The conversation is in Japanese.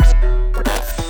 you